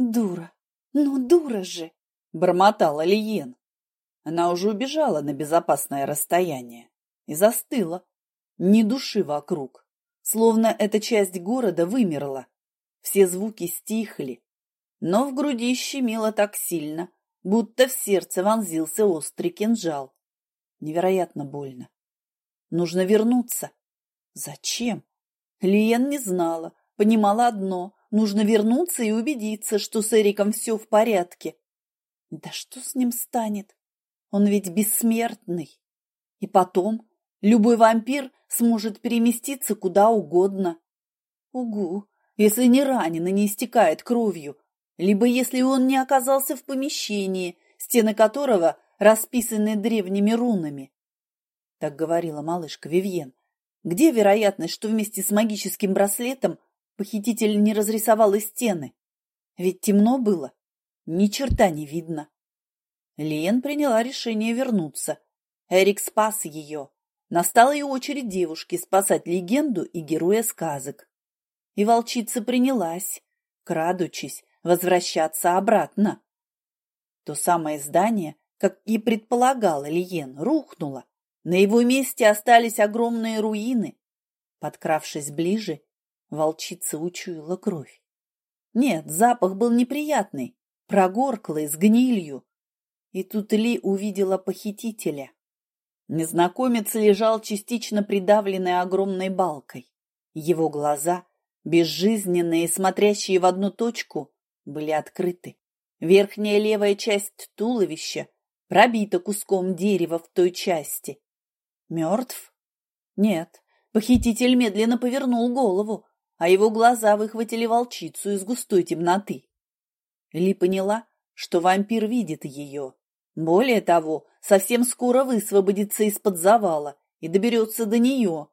Дура. Ну, дура же, бормотала Лиен. Она уже убежала на безопасное расстояние и застыла. Ни души вокруг, словно эта часть города вымерла. Все звуки стихли, но в груди щемило так сильно, будто в сердце вонзился острый кинжал. Невероятно больно. Нужно вернуться. Зачем? Лиен не знала, понимала одно – нужно вернуться и убедиться, что с Эриком все в порядке. Да что с ним станет? Он ведь бессмертный. И потом, любой вампир сможет переместиться куда угодно. Угу, если не ранен и не истекает кровью, либо если он не оказался в помещении, стены которого расписаны древними рунами. Так говорила малышка Вивьен. Где вероятность, что вместе с магическим браслетом похититель не разрисовал и стены? Ведь темно было, ни черта не видно. Лен приняла решение вернуться. Эрик спас ее. Настала и очередь девушки спасать легенду и героя сказок. И волчица принялась, крадучись, возвращаться обратно. То самое здание, как и предполагала Лиен, рухнуло. На его месте остались огромные руины. Подкравшись ближе, волчица учуяла кровь. Нет, запах был неприятный, прогорклый, с гнилью. И тут Ли увидела похитителя. Незнакомец лежал частично придавленный огромной балкой. Его глаза, безжизненные, смотрящие в одну точку, были открыты. Верхняя левая часть туловища пробита куском дерева в той части. Мертв? Нет. Похититель медленно повернул голову, а его глаза выхватили волчицу из густой темноты. Ли поняла, что вампир видит ее. Более того, совсем скоро высвободится из-под завала и доберется до нее.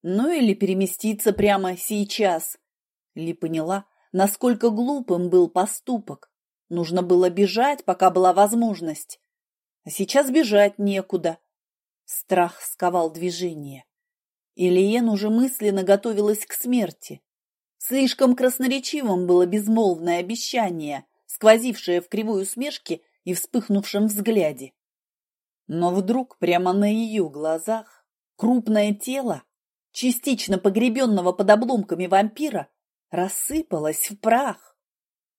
Ну или переместится прямо сейчас. Ли поняла, насколько глупым был поступок. Нужно было бежать, пока была возможность. А сейчас бежать некуда. Страх сковал движение. Ильен уже мысленно готовилась к смерти. Слишком красноречивым было безмолвное обещание, сквозившее в кривой усмешке и вспыхнувшем взгляде. Но вдруг прямо на ее глазах крупное тело, частично погребенного под обломками вампира, рассыпалась в прах.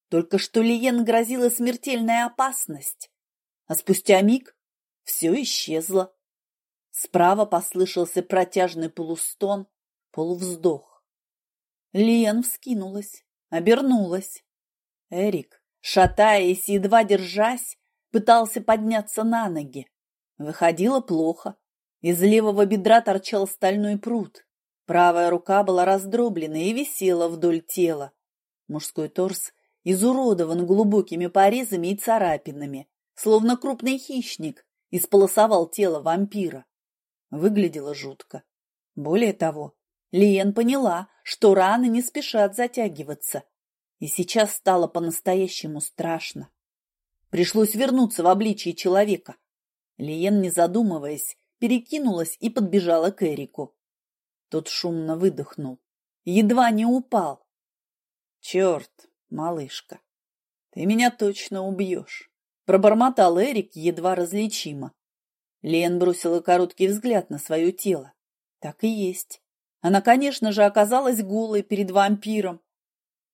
Только что Лиен грозила смертельная опасность, а спустя миг все исчезло. Справа послышался протяжный полустон, полувздох. Лиен вскинулась, обернулась. Эрик, шатаясь и едва держась, пытался подняться на ноги. Выходило плохо. Из левого бедра торчал стальной пруд. Правая рука была раздроблена и висела вдоль тела. Мужской торс изуродован глубокими порезами и царапинами, словно крупный хищник исполосовал тело вампира. Выглядело жутко. Более того, Лиен поняла, что раны не спешат затягиваться, и сейчас стало по-настоящему страшно. Пришлось вернуться в обличие человека. Лиен, не задумываясь, перекинулась и подбежала к Эрику. Тот шумно выдохнул. Едва не упал. Черт, малышка, ты меня точно убьешь. Пробормотал Эрик едва различимо. Лен бросила короткий взгляд на свое тело. Так и есть. Она, конечно же, оказалась голой перед вампиром.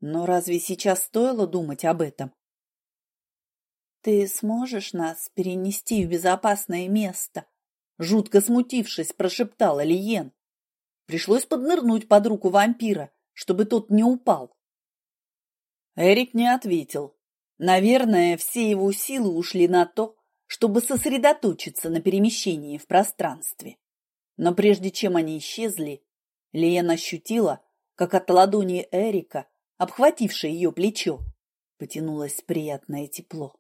Но разве сейчас стоило думать об этом? «Ты сможешь нас перенести в безопасное место?» Жутко смутившись, прошептала Лиен. Пришлось поднырнуть под руку вампира, чтобы тот не упал. Эрик не ответил. Наверное, все его силы ушли на то, чтобы сосредоточиться на перемещении в пространстве. Но прежде чем они исчезли, Лиен ощутила, как от ладони Эрика, обхватившей ее плечо, потянулось приятное тепло.